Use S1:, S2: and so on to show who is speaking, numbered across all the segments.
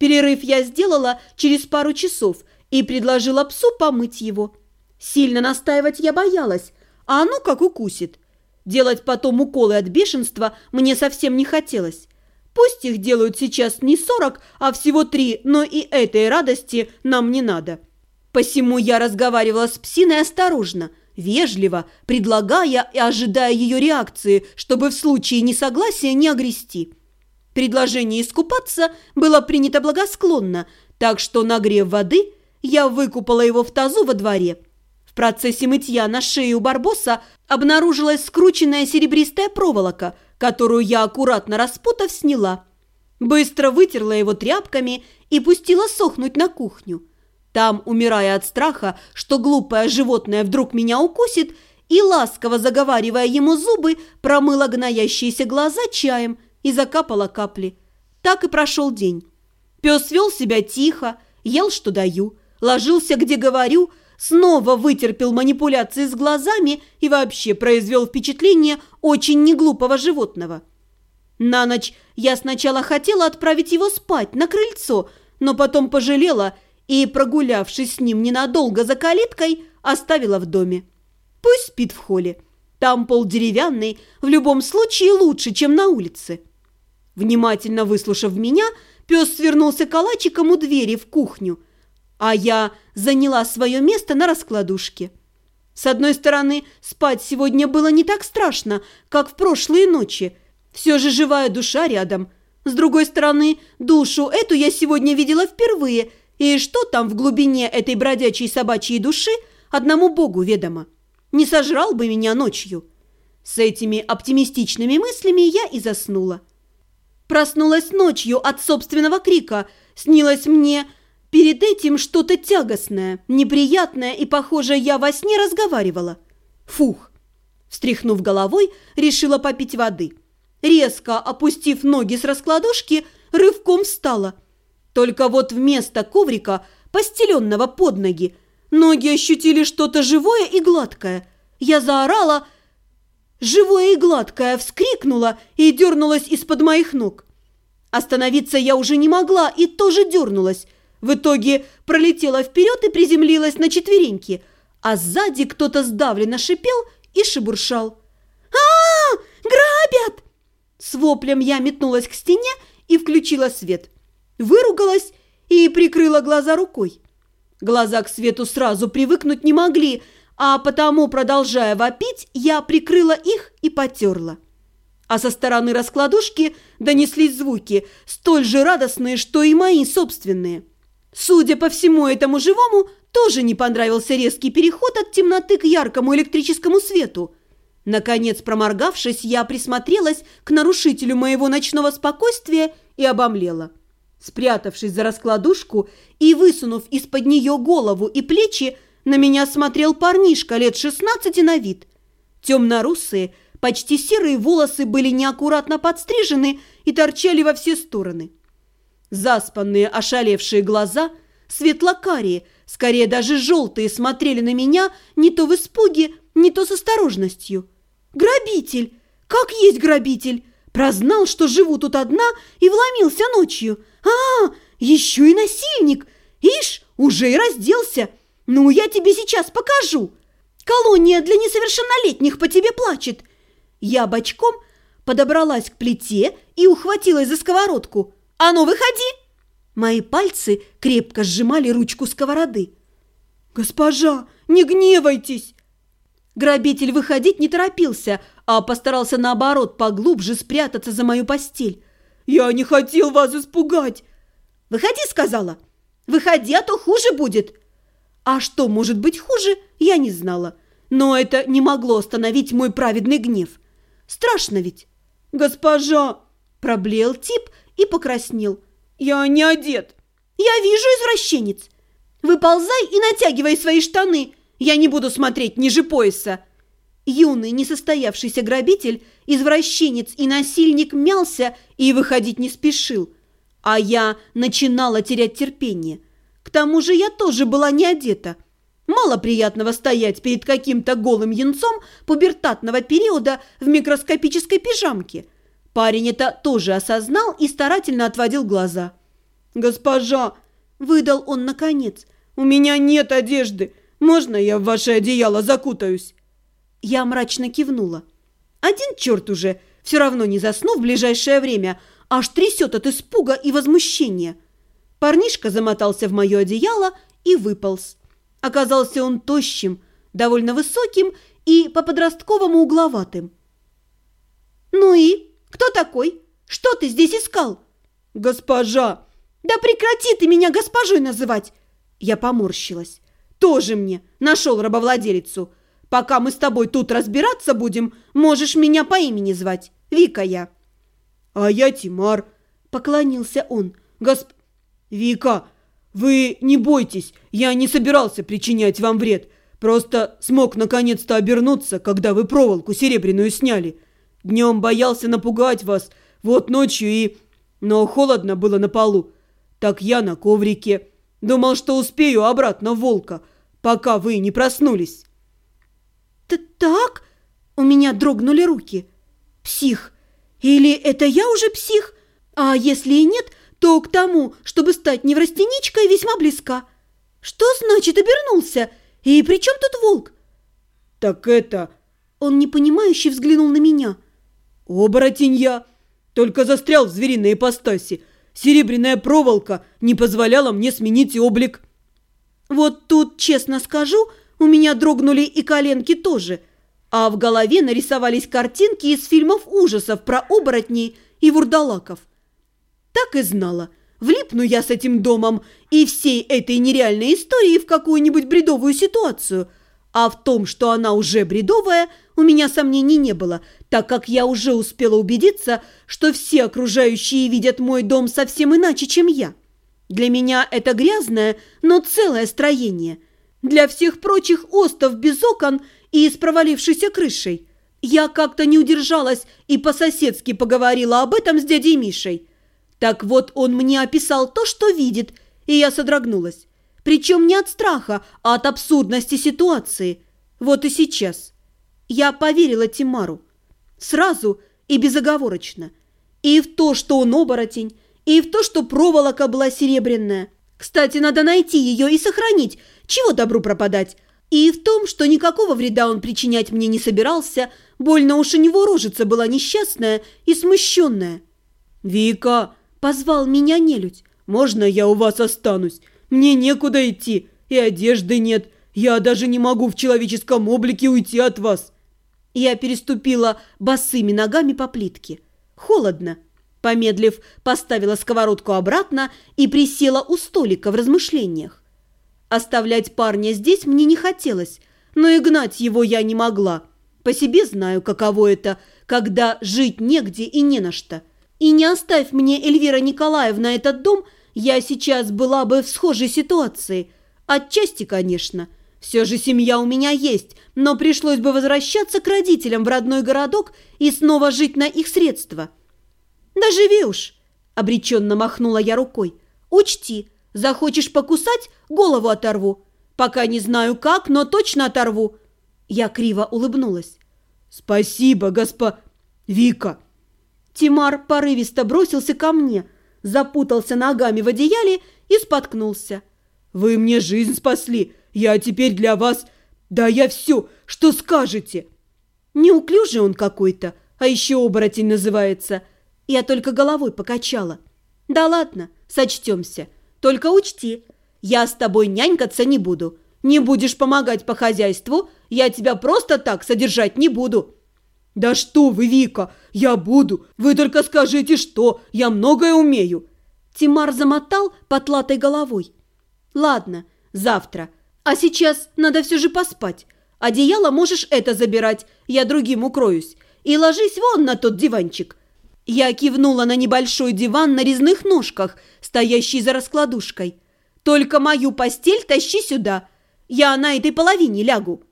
S1: Перерыв я сделала через пару часов и предложила псу помыть его. Сильно настаивать я боялась, а оно как укусит. Делать потом уколы от бешенства мне совсем не хотелось. Пусть их делают сейчас не сорок, а всего три, но и этой радости нам не надо. Посему я разговаривала с псиной осторожно, вежливо, предлагая и ожидая ее реакции, чтобы в случае несогласия не огрести. Предложение искупаться было принято благосклонно, так что, нагрев воды, я выкупала его в тазу во дворе. В процессе мытья на шее у барбоса обнаружилась скрученная серебристая проволока, которую я, аккуратно распутав, сняла. Быстро вытерла его тряпками и пустила сохнуть на кухню. Там, умирая от страха, что глупое животное вдруг меня укусит, и, ласково заговаривая ему зубы, промыла гноящиеся глаза чаем и закапала капли. Так и прошел день. Пес вел себя тихо, ел, что даю, ложился, где говорю, снова вытерпел манипуляции с глазами и вообще произвел впечатление очень неглупого животного. На ночь я сначала хотела отправить его спать на крыльцо, но потом пожалела и, прогулявшись с ним ненадолго за калиткой, оставила в доме. Пусть спит в холле. Там пол деревянный, в любом случае лучше, чем на улице. Внимательно выслушав меня, пес свернулся калачиком у двери в кухню – а я заняла свое место на раскладушке. С одной стороны, спать сегодня было не так страшно, как в прошлые ночи. Все же живая душа рядом. С другой стороны, душу эту я сегодня видела впервые, и что там в глубине этой бродячей собачьей души, одному богу ведомо. Не сожрал бы меня ночью. С этими оптимистичными мыслями я и заснула. Проснулась ночью от собственного крика. Снилось мне Перед этим что-то тягостное, неприятное, и, похоже, я во сне разговаривала. Фух! Встряхнув головой, решила попить воды. Резко опустив ноги с раскладушки, рывком встала. Только вот вместо коврика, постеленного под ноги, ноги ощутили что-то живое и гладкое. Я заорала, живое и гладкое, вскрикнула и дернулась из-под моих ног. Остановиться я уже не могла и тоже дернулась, в итоге пролетела вперед и приземлилась на четвереньки, а сзади кто-то сдавленно шипел и шебуршал. а, -а, -а Грабят!» С воплем я метнулась к стене и включила свет. Выругалась и прикрыла глаза рукой. Глаза к свету сразу привыкнуть не могли, а потому, продолжая вопить, я прикрыла их и потерла. А со стороны раскладушки донеслись звуки, столь же радостные, что и мои собственные. Судя по всему этому живому, тоже не понравился резкий переход от темноты к яркому электрическому свету. Наконец, проморгавшись, я присмотрелась к нарушителю моего ночного спокойствия и обомлела. Спрятавшись за раскладушку и высунув из-под нее голову и плечи, на меня смотрел парнишка лет 16 на вид. Темно-русые, почти серые волосы были неаккуратно подстрижены и торчали во все стороны. Заспанные, ошалевшие глаза, светлокарие, скорее даже желтые, смотрели на меня не то в испуге, не то с осторожностью. «Грабитель! Как есть грабитель! Прознал, что живу тут одна и вломился ночью. А, еще и насильник! Ишь, уже и разделся! Ну, я тебе сейчас покажу! Колония для несовершеннолетних по тебе плачет!» Я бочком подобралась к плите и ухватилась за сковородку – «А ну, выходи!» Мои пальцы крепко сжимали ручку сковороды. «Госпожа, не гневайтесь!» Грабитель выходить не торопился, а постарался, наоборот, поглубже спрятаться за мою постель. «Я не хотел вас испугать!» «Выходи!» — сказала. «Выходи, а то хуже будет!» А что может быть хуже, я не знала. Но это не могло остановить мой праведный гнев. Страшно ведь. «Госпожа!» – проблеял тип и покраснел. «Я не одет!» «Я вижу, извращенец! Выползай и натягивай свои штаны! Я не буду смотреть ниже пояса!» Юный несостоявшийся грабитель, извращенец и насильник мялся и выходить не спешил. А я начинала терять терпение. К тому же я тоже была не одета. Мало приятного стоять перед каким-то голым янцом пубертатного периода в микроскопической пижамке – Парень это тоже осознал и старательно отводил глаза. «Госпожа!» – выдал он наконец. «У меня нет одежды. Можно я в ваше одеяло закутаюсь?» Я мрачно кивнула. «Один черт уже, все равно не засну в ближайшее время, аж трясет от испуга и возмущения». Парнишка замотался в мое одеяло и выполз. Оказался он тощим, довольно высоким и по-подростковому угловатым. «Ну и? Кто такой? Что ты здесь искал?» «Госпожа!» «Да прекрати ты меня госпожой называть!» Я поморщилась. «Тоже мне нашел рабовладелицу. Пока мы с тобой тут разбираться будем, можешь меня по имени звать. Вика я».
S2: «А я Тимар», — поклонился он. «Госп... Вика, вы не бойтесь, я не собирался причинять вам вред. Просто смог наконец-то обернуться, когда вы проволоку серебряную сняли. Днем боялся напугать вас, вот ночью и... Но холодно было на полу. Так я на коврике. Думал, что успею обратно волка, пока вы не проснулись.
S1: Т «Так?» У меня дрогнули руки. «Псих! Или это я уже псих? А если и нет, то к тому, чтобы стать неврастеничкой, весьма близка. Что значит обернулся? И при чем тут волк?»
S2: «Так это...»
S1: Он непонимающе взглянул на меня.
S2: «Оборотень я, только застрял в звериной ипостаси. Серебряная проволока не позволяла мне сменить облик».
S1: «Вот тут, честно скажу, у меня дрогнули и коленки тоже, а в голове нарисовались картинки из фильмов ужасов про оборотней и вурдалаков. Так и знала. Влипну я с этим домом и всей этой нереальной историей в какую-нибудь бредовую ситуацию. А в том, что она уже бредовая, у меня сомнений не было, так как я уже успела убедиться, что все окружающие видят мой дом совсем иначе, чем я. Для меня это грязное, но целое строение – для всех прочих остов без окон и с провалившейся крышей. Я как-то не удержалась и по-соседски поговорила об этом с дядей Мишей. Так вот он мне описал то, что видит, и я содрогнулась. Причем не от страха, а от абсурдности ситуации. Вот и сейчас. Я поверила Тимару. Сразу и безоговорочно. И в то, что он оборотень, и в то, что проволока была серебряная. Кстати, надо найти ее и сохранить, чего добру пропадать? И в том, что никакого вреда он причинять мне не собирался, больно уж у него рожица была несчастная и смущенная.
S2: «Вика!»
S1: – позвал меня нелюдь.
S2: «Можно я у вас останусь? Мне некуда идти, и одежды нет. Я даже не могу в человеческом облике уйти от вас».
S1: Я переступила босыми ногами по плитке. Холодно. Помедлив, поставила сковородку обратно и присела у столика в размышлениях. Оставлять парня здесь мне не хотелось, но и гнать его я не могла. По себе знаю, каково это, когда жить негде и не на что. И не оставь мне Эльвира Николаевна этот дом, я сейчас была бы в схожей ситуации. Отчасти, конечно. Все же семья у меня есть, но пришлось бы возвращаться к родителям в родной городок и снова жить на их средства. «Да живи уж!» – обреченно махнула я рукой. «Учти, Захочешь покусать – голову оторву. Пока не знаю как, но точно оторву». Я криво улыбнулась.
S2: «Спасибо, госпо... Вика!»
S1: Тимар порывисто бросился ко мне, запутался ногами в одеяле и споткнулся.
S2: «Вы мне жизнь спасли. Я теперь для вас... Да я все, что скажете!»
S1: Неуклюжий он какой-то, а еще оборотень называется. Я только головой покачала. «Да ладно, сочтемся». Только учти, я с тобой нянькаться не буду. Не будешь помогать по хозяйству, я тебя просто так содержать не буду».
S2: «Да что вы, Вика, я буду. Вы только скажите, что. Я многое умею».
S1: Тимар замотал потлатой головой. «Ладно, завтра. А сейчас надо все же поспать. Одеяло можешь это забирать, я другим укроюсь. И ложись вон на тот диванчик. Я кивнула на небольшой диван на резных ножках, стоящий за раскладушкой. «Только мою постель тащи сюда. Я на этой половине лягу».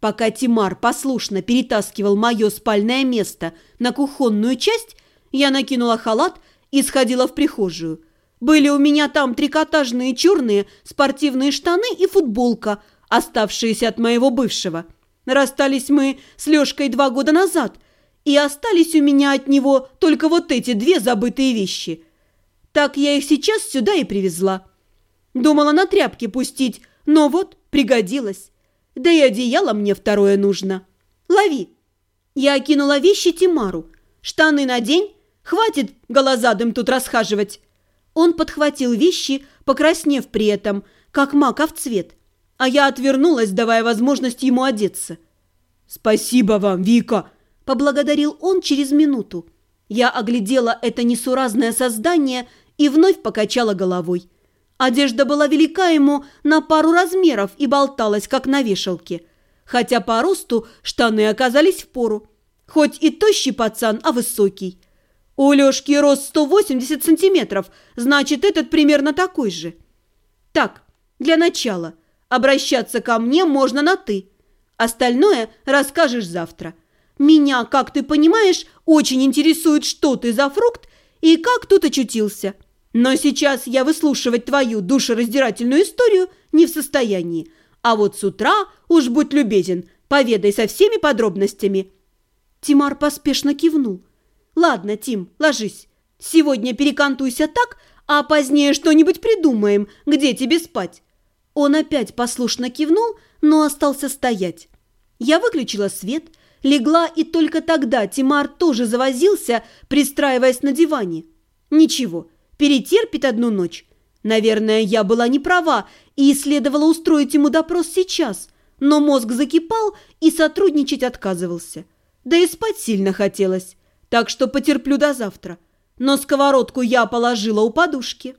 S1: Пока Тимар послушно перетаскивал мое спальное место на кухонную часть, я накинула халат и сходила в прихожую. Были у меня там трикотажные черные спортивные штаны и футболка, оставшиеся от моего бывшего. Расстались мы с Лешкой два года назад – и остались у меня от него только вот эти две забытые вещи. Так я их сейчас сюда и привезла. Думала на тряпки пустить, но вот пригодилось. Да и одеяло мне второе нужно. Лови. Я окинула вещи Тимару. Штаны надень, хватит голозадым тут расхаживать. Он подхватил вещи, покраснев при этом, как маков цвет, а я отвернулась, давая возможность ему одеться.
S2: «Спасибо вам, Вика!»
S1: – поблагодарил он через минуту. Я оглядела это несуразное создание и вновь покачала головой. Одежда была велика ему на пару размеров и болталась, как на вешалке. Хотя по росту штаны оказались в пору. Хоть и тощий пацан, а высокий. У Лёшки рост 180 сантиметров, значит, этот примерно такой же. Так, для начала, обращаться ко мне можно на «ты». Остальное расскажешь завтра. Меня, как ты понимаешь, очень интересует, что ты за фрукт и как тут очутился. Но сейчас я выслушивать твою душераздирательную историю не в состоянии. А вот с утра, уж будь любезен, поведай со всеми подробностями». Тимар поспешно кивнул. «Ладно, Тим, ложись. Сегодня перекантуйся так, а позднее что-нибудь придумаем, где тебе спать». Он опять послушно кивнул, но остался стоять. Я выключила свет, легла, и только тогда Тимар тоже завозился, пристраиваясь на диване. «Ничего, перетерпит одну ночь. Наверное, я была не права и следовало устроить ему допрос сейчас, но мозг закипал и сотрудничать отказывался. Да и спать сильно хотелось так что потерплю до завтра. Но сковородку я положила у подушки».